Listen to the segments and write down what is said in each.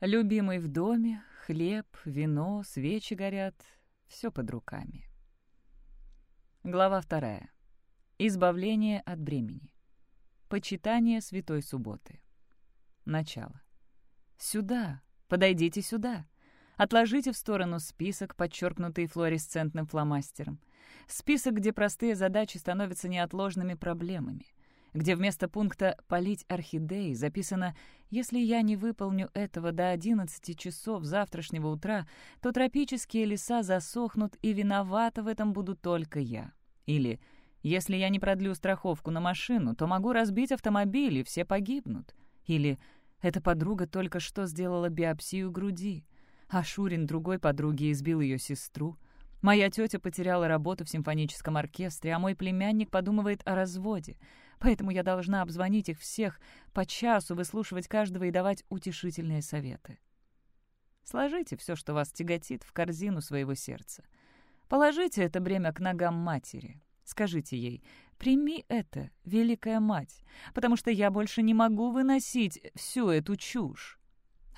Любимый в доме, хлеб, вино, свечи горят, все под руками. Глава вторая. Избавление от бремени. Почитание Святой Субботы. Начало. Сюда, подойдите сюда. Отложите в сторону список, подчеркнутый флуоресцентным фломастером. Список, где простые задачи становятся неотложными проблемами. Где вместо пункта «полить орхидеи» записано «Если я не выполню этого до 11 часов завтрашнего утра, то тропические леса засохнут, и виновата в этом буду только я». Или «Если я не продлю страховку на машину, то могу разбить автомобиль, и все погибнут». Или «Эта подруга только что сделала биопсию груди» а Шурин другой подруге избил ее сестру. Моя тетя потеряла работу в симфоническом оркестре, а мой племянник подумывает о разводе. Поэтому я должна обзвонить их всех, по часу выслушивать каждого и давать утешительные советы. Сложите все, что вас тяготит, в корзину своего сердца. Положите это бремя к ногам матери. Скажите ей, прими это, великая мать, потому что я больше не могу выносить всю эту чушь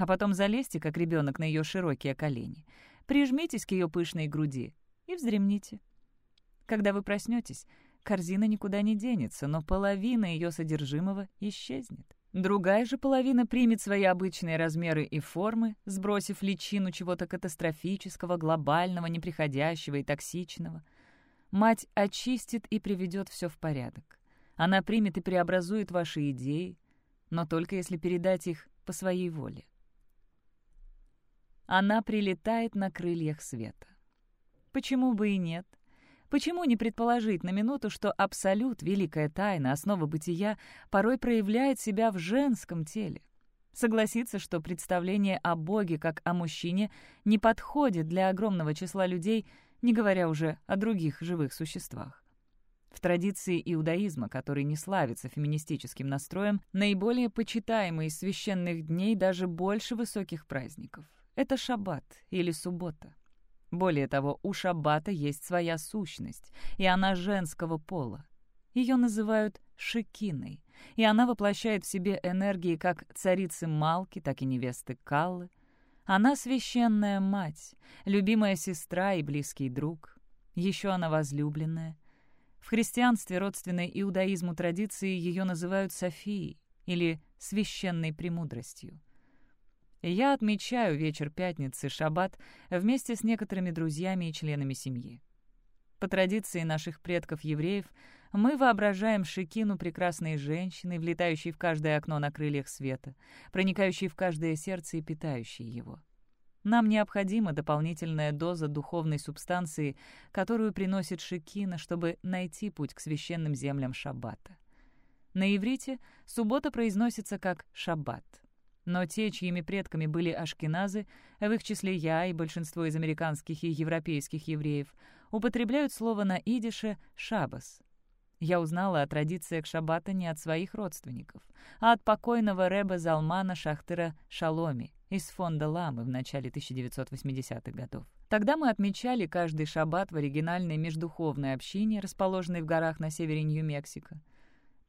а потом залезьте, как ребенок, на ее широкие колени, прижмитесь к ее пышной груди и вздремните. Когда вы проснетесь, корзина никуда не денется, но половина ее содержимого исчезнет. Другая же половина примет свои обычные размеры и формы, сбросив личину чего-то катастрофического, глобального, неприходящего и токсичного. Мать очистит и приведет все в порядок. Она примет и преобразует ваши идеи, но только если передать их по своей воле она прилетает на крыльях света. Почему бы и нет? Почему не предположить на минуту, что абсолют, великая тайна, основа бытия, порой проявляет себя в женском теле? Согласиться, что представление о Боге как о мужчине не подходит для огромного числа людей, не говоря уже о других живых существах. В традиции иудаизма, который не славится феминистическим настроем, наиболее почитаемый из священных дней даже больше высоких праздников — это шаббат или суббота. Более того, у шаббата есть своя сущность, и она женского пола. Ее называют шикиной, и она воплощает в себе энергии как царицы Малки, так и невесты Каллы. Она священная мать, любимая сестра и близкий друг. Еще она возлюбленная. В христианстве, родственной иудаизму традиции, ее называют Софией или священной премудростью. Я отмечаю вечер пятницы, шаббат, вместе с некоторыми друзьями и членами семьи. По традиции наших предков-евреев, мы воображаем Шикину прекрасной женщины, влетающей в каждое окно на крыльях света, проникающей в каждое сердце и питающей его. Нам необходима дополнительная доза духовной субстанции, которую приносит Шикина, чтобы найти путь к священным землям Шаббата. На иврите суббота произносится как «шаббат». Но те, чьими предками были ашкеназы, в их числе я и большинство из американских и европейских евреев, употребляют слово на идише «шабас». Я узнала о традициях шаббата не от своих родственников, а от покойного рэба Залмана Шахтера Шаломи из фонда Ламы в начале 1980-х годов. Тогда мы отмечали каждый шаббат в оригинальной междуховной общине, расположенной в горах на севере Нью-Мексико.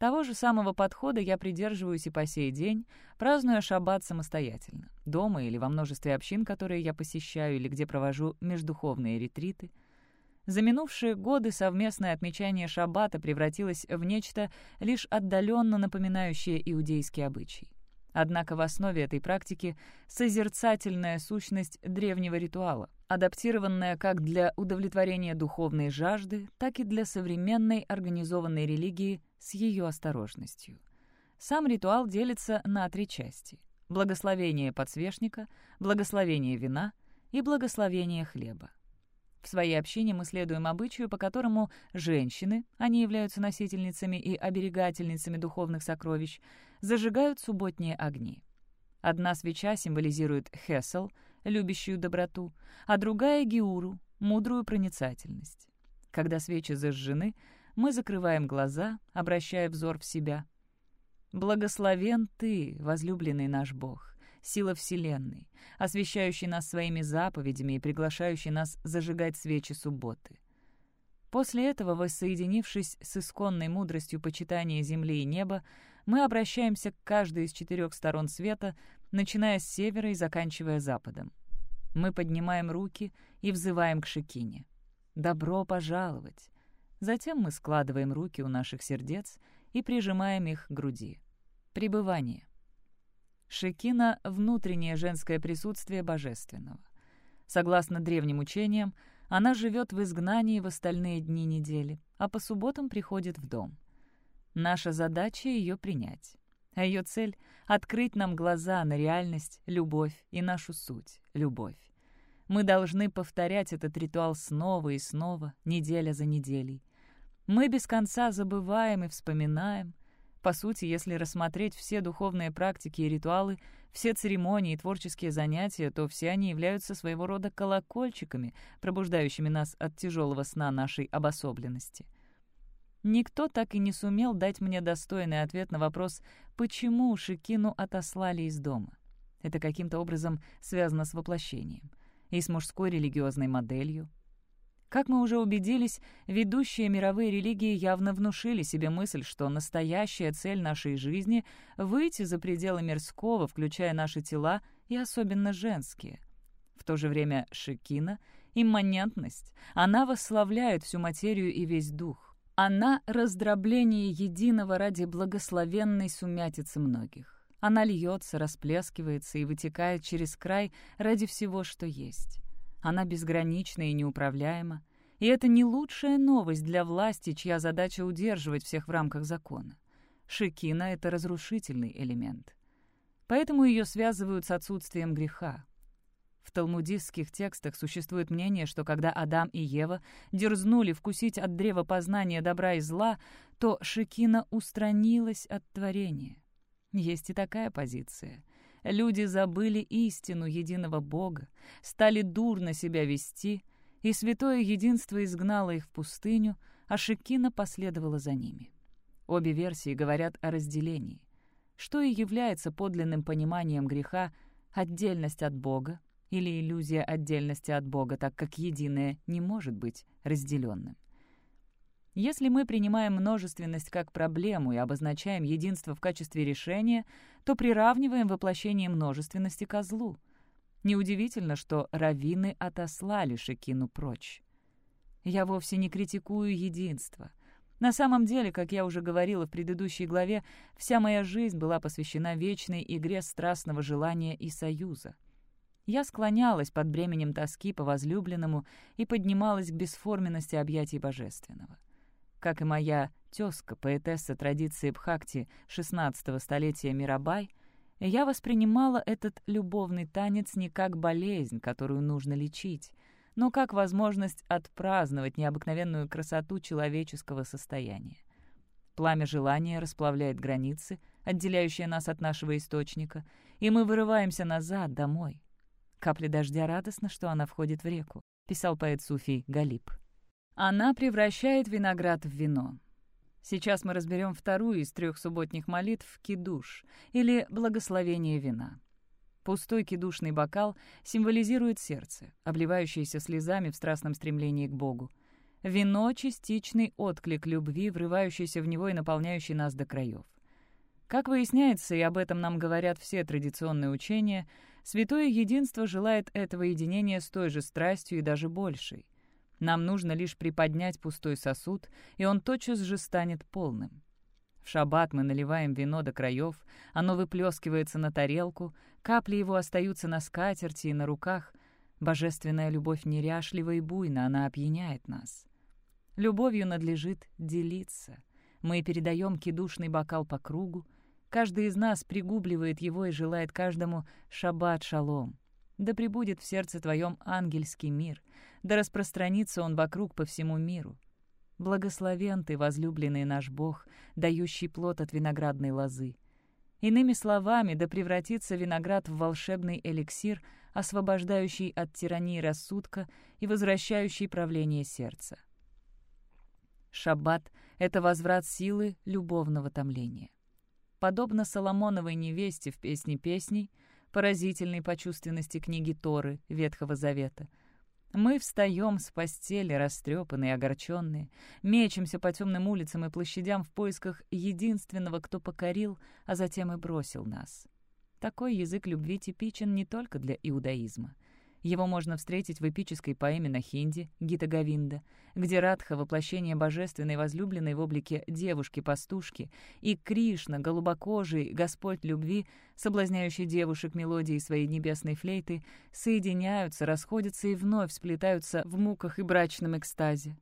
Того же самого подхода я придерживаюсь и по сей день, празднуя шаббат самостоятельно, дома или во множестве общин, которые я посещаю или где провожу междуховные ретриты. За минувшие годы совместное отмечание шаббата превратилось в нечто лишь отдаленно напоминающее иудейский обычай. Однако в основе этой практики созерцательная сущность древнего ритуала, адаптированная как для удовлетворения духовной жажды, так и для современной организованной религии с ее осторожностью. Сам ритуал делится на три части — благословение подсвечника, благословение вина и благословение хлеба. В своей общине мы следуем обычаю, по которому женщины, они являются носительницами и оберегательницами духовных сокровищ, зажигают субботние огни. Одна свеча символизирует Хесел, любящую доброту, а другая — Геуру, мудрую проницательность. Когда свечи зажжены, мы закрываем глаза, обращая взор в себя. «Благословен Ты, возлюбленный наш Бог, сила Вселенной, освящающий нас своими заповедями и приглашающий нас зажигать свечи субботы. После этого, воссоединившись с исконной мудростью почитания земли и неба, мы обращаемся к каждой из четырех сторон света, начиная с севера и заканчивая западом. Мы поднимаем руки и взываем к Шекине. «Добро пожаловать!» Затем мы складываем руки у наших сердец и прижимаем их к груди. Пребывание. Шекина — внутреннее женское присутствие божественного. Согласно древним учениям, она живет в изгнании в остальные дни недели, а по субботам приходит в дом. Наша задача — ее принять. А ее цель — открыть нам глаза на реальность, любовь и нашу суть — любовь. Мы должны повторять этот ритуал снова и снова, неделя за неделей. Мы без конца забываем и вспоминаем, по сути, если рассмотреть все духовные практики и ритуалы, все церемонии и творческие занятия, то все они являются своего рода колокольчиками, пробуждающими нас от тяжелого сна нашей обособленности. Никто так и не сумел дать мне достойный ответ на вопрос, почему Шикину отослали из дома. Это каким-то образом связано с воплощением. И с мужской религиозной моделью, как мы уже убедились, ведущие мировые религии явно внушили себе мысль, что настоящая цель нашей жизни — выйти за пределы мирского, включая наши тела и особенно женские. В то же время Шекина — имманентность. Она восславляет всю материю и весь дух. Она — раздробление единого ради благословенной сумятицы многих. Она льется, расплескивается и вытекает через край ради всего, что есть. Она безгранична и неуправляема. И это не лучшая новость для власти, чья задача удерживать всех в рамках закона. Шикина — это разрушительный элемент. Поэтому ее связывают с отсутствием греха. В талмудистских текстах существует мнение, что когда Адам и Ева дерзнули вкусить от древа познания добра и зла, то Шикина устранилась от творения. Есть и такая позиция. Люди забыли истину единого Бога, стали дурно себя вести, и святое единство изгнало их в пустыню, а Шекина последовала за ними. Обе версии говорят о разделении. Что и является подлинным пониманием греха отдельность от Бога или иллюзия отдельности от Бога, так как единое не может быть разделенным. Если мы принимаем множественность как проблему и обозначаем единство в качестве решения, то приравниваем воплощение множественности ко злу. Неудивительно, что раввины отослали Шекину прочь. Я вовсе не критикую единство. На самом деле, как я уже говорила в предыдущей главе, вся моя жизнь была посвящена вечной игре страстного желания и союза. Я склонялась под бременем тоски по возлюбленному и поднималась к бесформенности объятий божественного как и моя тезка, поэтесса традиции Бхакти XVI столетия Мирабай, я воспринимала этот любовный танец не как болезнь, которую нужно лечить, но как возможность отпраздновать необыкновенную красоту человеческого состояния. Пламя желания расплавляет границы, отделяющие нас от нашего источника, и мы вырываемся назад, домой. Капля дождя радостно, что она входит в реку, писал поэт Суфий Галиб. Она превращает виноград в вино. Сейчас мы разберем вторую из трех субботних молитв «Кидуш» или «Благословение вина». Пустой кидушный бокал символизирует сердце, обливающееся слезами в страстном стремлении к Богу. Вино — частичный отклик любви, врывающийся в него и наполняющий нас до краев. Как выясняется, и об этом нам говорят все традиционные учения, Святое Единство желает этого единения с той же страстью и даже большей. Нам нужно лишь приподнять пустой сосуд, и он тотчас же станет полным. В шаббат мы наливаем вино до краев, оно выплескивается на тарелку, капли его остаются на скатерти и на руках. Божественная любовь неряшлива и буйна, она опьяняет нас. Любовью надлежит делиться. Мы передаем кидушный бокал по кругу, каждый из нас пригубливает его и желает каждому «шаббат шалом». Да пребудет в сердце твоем ангельский мир, да распространится он вокруг по всему миру. Благословен ты, возлюбленный наш Бог, дающий плод от виноградной лозы. Иными словами, да превратится виноград в волшебный эликсир, освобождающий от тирании рассудка и возвращающий правление сердца. Шаббат — это возврат силы любовного томления. Подобно Соломоновой невесте в «Песне песней», поразительной по чувственности книги Торы Ветхого Завета — Мы встаем с постели, растрепанные огорченные, мечемся по темным улицам и площадям в поисках единственного, кто покорил, а затем и бросил нас. Такой язык любви типичен не только для иудаизма. Его можно встретить в эпической поэме на хинди «Гита Гавинда», где Радха — воплощение божественной возлюбленной в облике девушки-пастушки, и Кришна, голубокожий, Господь любви, соблазняющий девушек мелодией своей небесной флейты, соединяются, расходятся и вновь сплетаются в муках и брачном экстазе.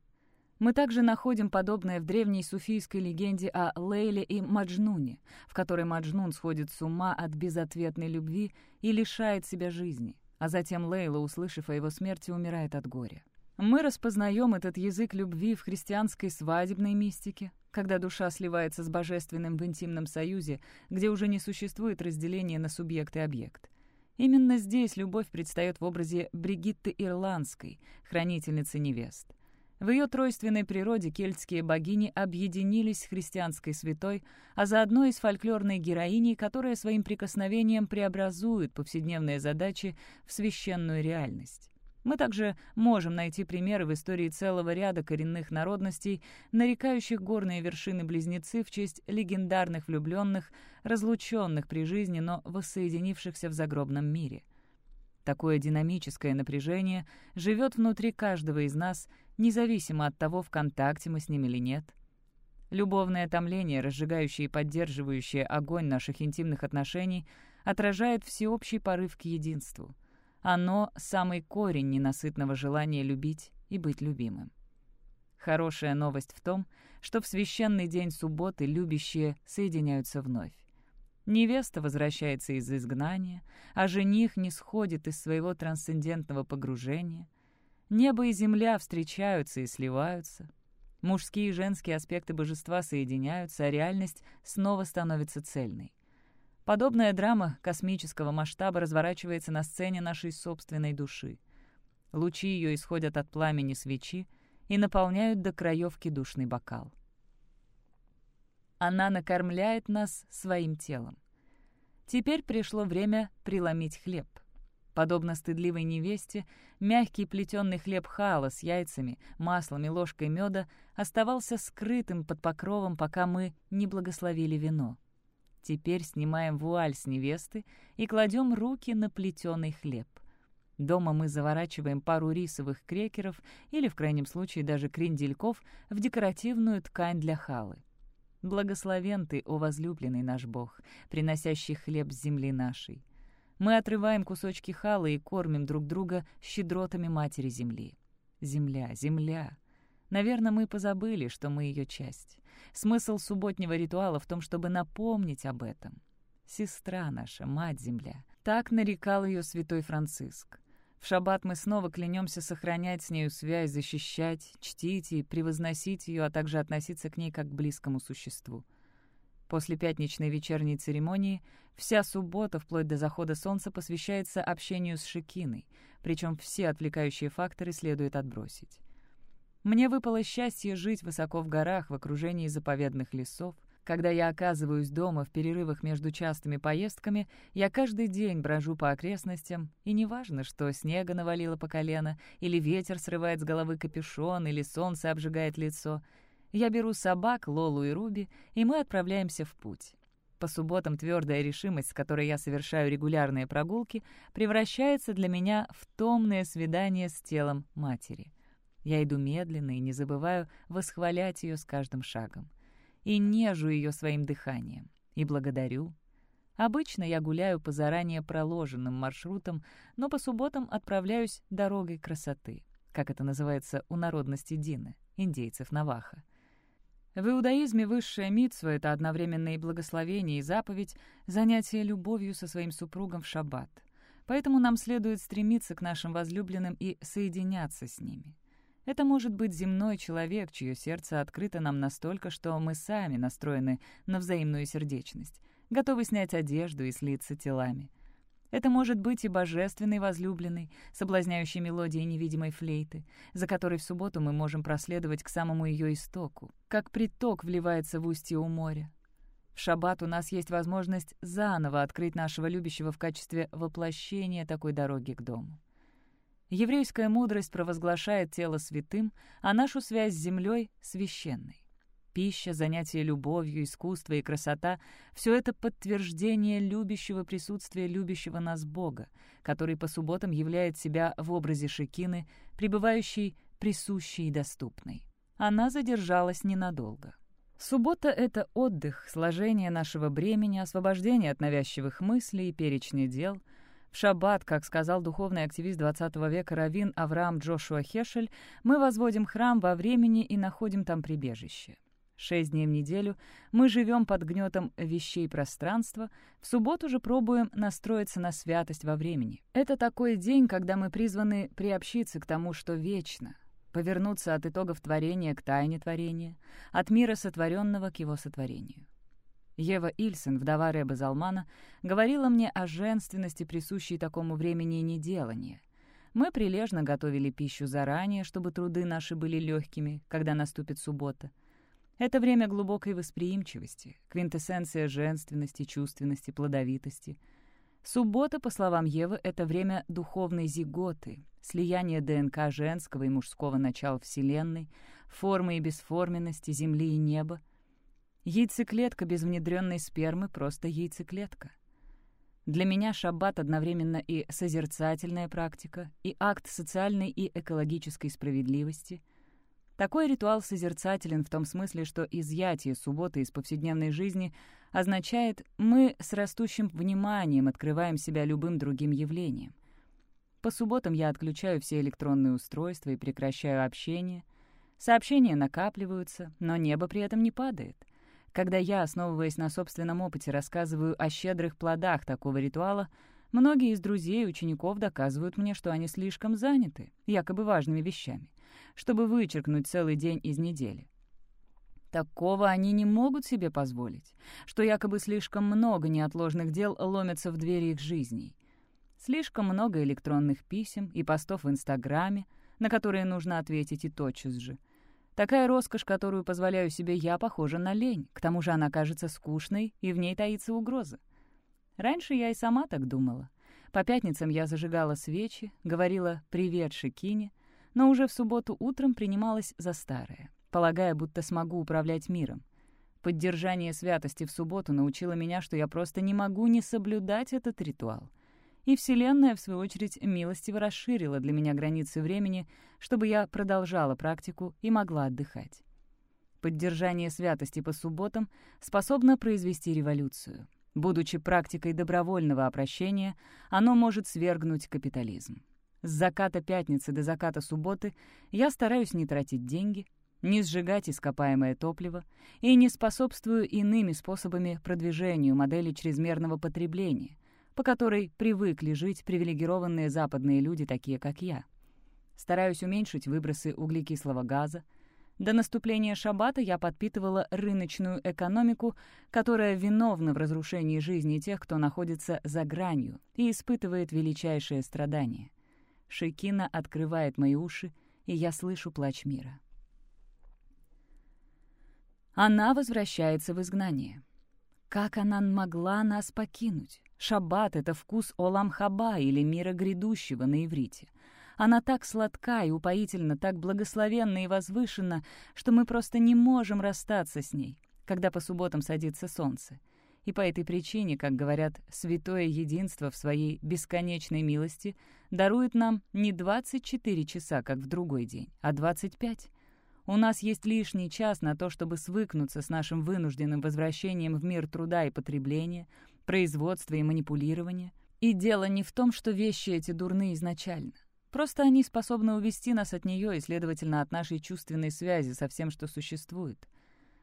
Мы также находим подобное в древней суфийской легенде о Лейле и Маджнуне, в которой Маджнун сходит с ума от безответной любви и лишает себя жизни а затем Лейла, услышав о его смерти, умирает от горя. Мы распознаем этот язык любви в христианской свадебной мистике, когда душа сливается с божественным в интимном союзе, где уже не существует разделения на субъект и объект. Именно здесь любовь предстает в образе Бригитты Ирландской, хранительницы невест. В ее тройственной природе кельтские богини объединились с христианской святой, а заодно и с фольклорной героиней, которая своим прикосновением преобразует повседневные задачи в священную реальность. Мы также можем найти примеры в истории целого ряда коренных народностей, нарекающих горные вершины-близнецы в честь легендарных влюбленных, разлученных при жизни, но воссоединившихся в загробном мире. Такое динамическое напряжение живет внутри каждого из нас — независимо от того, в контакте мы с ним или нет. Любовное томление, разжигающее и поддерживающее огонь наших интимных отношений, отражает всеобщий порыв к единству. Оно — самый корень ненасытного желания любить и быть любимым. Хорошая новость в том, что в священный день субботы любящие соединяются вновь. Невеста возвращается из изгнания, а жених не сходит из своего трансцендентного погружения — Небо и земля встречаются и сливаются. Мужские и женские аспекты божества соединяются, а реальность снова становится цельной. Подобная драма космического масштаба разворачивается на сцене нашей собственной души. Лучи ее исходят от пламени свечи и наполняют до краевки душный бокал. Она накормляет нас своим телом. Теперь пришло время преломить хлеб. Подобно стыдливой невесте, мягкий плетеный хлеб хала с яйцами, маслом и ложкой меда оставался скрытым под покровом, пока мы не благословили вино. Теперь снимаем вуаль с невесты и кладем руки на плетеный хлеб. Дома мы заворачиваем пару рисовых крекеров или, в крайнем случае, даже крендельков в декоративную ткань для халы. Благословен ты, о возлюбленный наш Бог, приносящий хлеб с земли нашей. Мы отрываем кусочки халы и кормим друг друга щедротами Матери Земли. Земля, земля. Наверное, мы позабыли, что мы ее часть. Смысл субботнего ритуала в том, чтобы напомнить об этом. Сестра наша, Мать-Земля. Так нарекал ее святой Франциск. В шаббат мы снова клянемся сохранять с нею связь, защищать, чтить и превозносить ее, а также относиться к ней как к близкому существу. После пятничной вечерней церемонии вся суббота, вплоть до захода солнца, посвящается общению с Шекиной, причем все отвлекающие факторы следует отбросить. Мне выпало счастье жить высоко в горах в окружении заповедных лесов. Когда я оказываюсь дома в перерывах между частыми поездками, я каждый день брожу по окрестностям, и неважно, что снега навалило по колено, или ветер срывает с головы капюшон, или солнце обжигает лицо — я беру собак, Лолу и Руби, и мы отправляемся в путь. По субботам твердая решимость, с которой я совершаю регулярные прогулки, превращается для меня в томное свидание с телом матери. Я иду медленно и не забываю восхвалять ее с каждым шагом. И нежу ее своим дыханием. И благодарю. Обычно я гуляю по заранее проложенным маршрутам, но по субботам отправляюсь дорогой красоты, как это называется у народности Дины, индейцев Наваха. В иудаизме высшая митсва — это одновременно и благословение, и заповедь, занятие любовью со своим супругом в шаббат. Поэтому нам следует стремиться к нашим возлюбленным и соединяться с ними. Это может быть земной человек, чье сердце открыто нам настолько, что мы сами настроены на взаимную сердечность, готовы снять одежду и слиться телами — это может быть и божественный возлюбленный, соблазняющий мелодией невидимой флейты, за которой в субботу мы можем проследовать к самому ее истоку, как приток вливается в устье у моря. В шаббат у нас есть возможность заново открыть нашего любящего в качестве воплощения такой дороги к дому. Еврейская мудрость провозглашает тело святым, а нашу связь с землей — священной. Пища, занятие любовью, искусство и красота — все это подтверждение любящего присутствия любящего нас Бога, который по субботам являет себя в образе Шекины, пребывающей присущей и доступной. Она задержалась ненадолго. Суббота — это отдых, сложение нашего бремени, освобождение от навязчивых мыслей и перечня дел. В шаббат, как сказал духовный активист XX века Равин Авраам Джошуа Хешель, мы возводим храм во времени и находим там прибежище. Шесть дней в неделю мы живем под гнетом вещей пространства, в субботу же пробуем настроиться на святость во времени. Это такой день, когда мы призваны приобщиться к тому, что вечно, повернуться от итогов творения к тайне творения, от мира сотворенного к его сотворению. Ева Ильсен, вдова Рэба Залмана, говорила мне о женственности, присущей такому времени неделания. Мы прилежно готовили пищу заранее, чтобы труды наши были легкими, когда наступит суббота. Это время глубокой восприимчивости, квинтэссенция женственности, чувственности, плодовитости. Суббота, по словам Евы, это время духовной зиготы, слияние ДНК женского и мужского начала Вселенной, формы и бесформенности Земли и неба. Яйцеклетка без внедренной спермы — просто яйцеклетка. Для меня шаббат одновременно и созерцательная практика, и акт социальной и экологической справедливости. Такой ритуал созерцателен в том смысле, что изъятие субботы из повседневной жизни означает, мы с растущим вниманием открываем себя любым другим явлением. По субботам я отключаю все электронные устройства и прекращаю общение. Сообщения накапливаются, но небо при этом не падает. Когда я, основываясь на собственном опыте, рассказываю о щедрых плодах такого ритуала, многие из друзей и учеников доказывают мне, что они слишком заняты, якобы важными вещами, чтобы вычеркнуть целый день из недели. Такого они не могут себе позволить, что якобы слишком много неотложных дел ломятся в двери их жизней. Слишком много электронных писем и постов в Инстаграме, на которые нужно ответить и тотчас же. Такая роскошь, которую позволяю себе я, похожа на лень. К тому же она кажется скучной, и в ней таится угроза. Раньше я и сама так думала. По пятницам я зажигала свечи, говорила «привет, Шикине», но уже в субботу утром принималась за старое, полагая, будто смогу управлять миром. Поддержание святости в субботу научило меня, что я просто не могу не соблюдать этот ритуал — и Вселенная, в свою очередь, милостиво расширила для меня границы времени, чтобы я продолжала практику и могла отдыхать. Поддержание святости по субботам способно произвести революцию. Будучи практикой добровольного опрощения, оно может свергнуть капитализм. С заката пятницы до заката субботы я стараюсь не тратить деньги, не сжигать ископаемое топливо и не способствую иными способами продвижению модели чрезмерного потребления, по которой привыкли жить привилегированные западные люди, такие как я. Стараюсь уменьшить выбросы углекислого газа. До наступления шаббата я подпитывала рыночную экономику, которая виновна в разрушении жизни тех, кто находится за гранью и испытывает величайшее страдание. Шикина открывает мои уши, и я слышу плач мира. Она возвращается в изгнание. Как она могла нас покинуть? Шаббат — это вкус Олам-Хаба или мира грядущего на иврите. Она так сладка и упоительна, так благословенна и возвышена, что мы просто не можем расстаться с ней, когда по субботам садится солнце. И по этой причине, как говорят, святое единство в своей бесконечной милости дарует нам не 24 часа, как в другой день, а 25. У нас есть лишний час на то, чтобы свыкнуться с нашим вынужденным возвращением в мир труда и потребления — производства и манипулирования. И дело не в том, что вещи эти дурны изначально. Просто они способны увести нас от нее и, следовательно, от нашей чувственной связи со всем, что существует.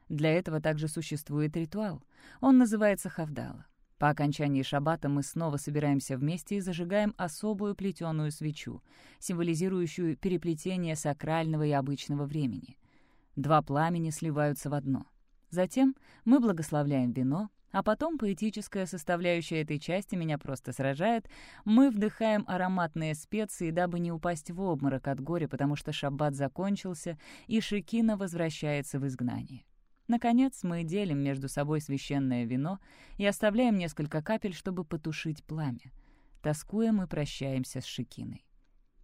Для этого также существует ритуал. Он называется хавдала. По окончании шаббата мы снова собираемся вместе и зажигаем особую плетеную свечу, символизирующую переплетение сакрального и обычного времени. Два пламени сливаются в одно. Затем мы благословляем вино, а потом поэтическая составляющая этой части меня просто сражает. Мы вдыхаем ароматные специи, дабы не упасть в обморок от горя, потому что шаббат закончился, и Шикина возвращается в изгнание. Наконец, мы делим между собой священное вино и оставляем несколько капель, чтобы потушить пламя. Тоскуя, мы прощаемся с Шикиной.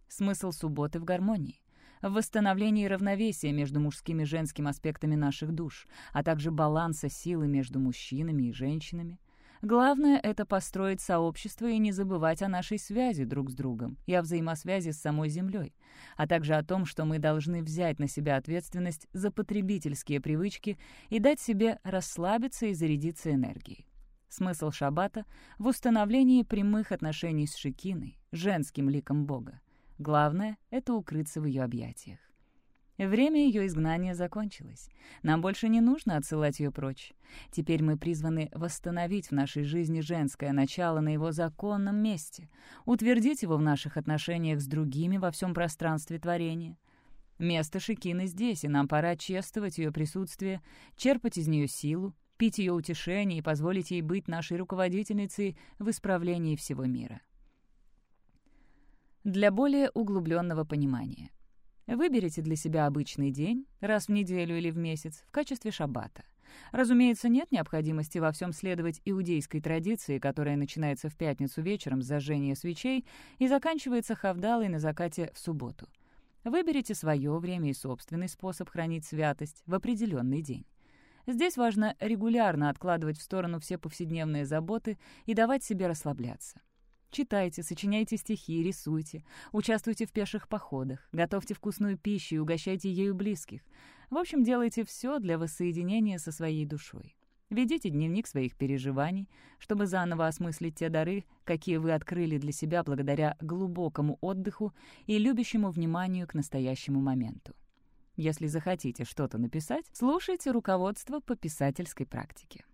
Смысл субботы в гармонии в восстановлении равновесия между мужским и женским аспектами наших душ, а также баланса силы между мужчинами и женщинами. Главное — это построить сообщество и не забывать о нашей связи друг с другом и о взаимосвязи с самой Землей, а также о том, что мы должны взять на себя ответственность за потребительские привычки и дать себе расслабиться и зарядиться энергией. Смысл шаббата в установлении прямых отношений с Шикиной, женским ликом Бога. Главное — это укрыться в ее объятиях. Время ее изгнания закончилось. Нам больше не нужно отсылать ее прочь. Теперь мы призваны восстановить в нашей жизни женское начало на его законном месте, утвердить его в наших отношениях с другими во всем пространстве творения. Место Шикины здесь, и нам пора чествовать ее присутствие, черпать из нее силу, пить ее утешение и позволить ей быть нашей руководительницей в исправлении всего мира для более углубленного понимания. Выберите для себя обычный день, раз в неделю или в месяц, в качестве шаббата. Разумеется, нет необходимости во всем следовать иудейской традиции, которая начинается в пятницу вечером с зажжения свечей и заканчивается хавдалой на закате в субботу. Выберите свое время и собственный способ хранить святость в определенный день. Здесь важно регулярно откладывать в сторону все повседневные заботы и давать себе расслабляться. Читайте, сочиняйте стихи, рисуйте, участвуйте в пеших походах, готовьте вкусную пищу и угощайте ею близких. В общем, делайте все для воссоединения со своей душой. Ведите дневник своих переживаний, чтобы заново осмыслить те дары, какие вы открыли для себя благодаря глубокому отдыху и любящему вниманию к настоящему моменту. Если захотите что-то написать, слушайте руководство по писательской практике.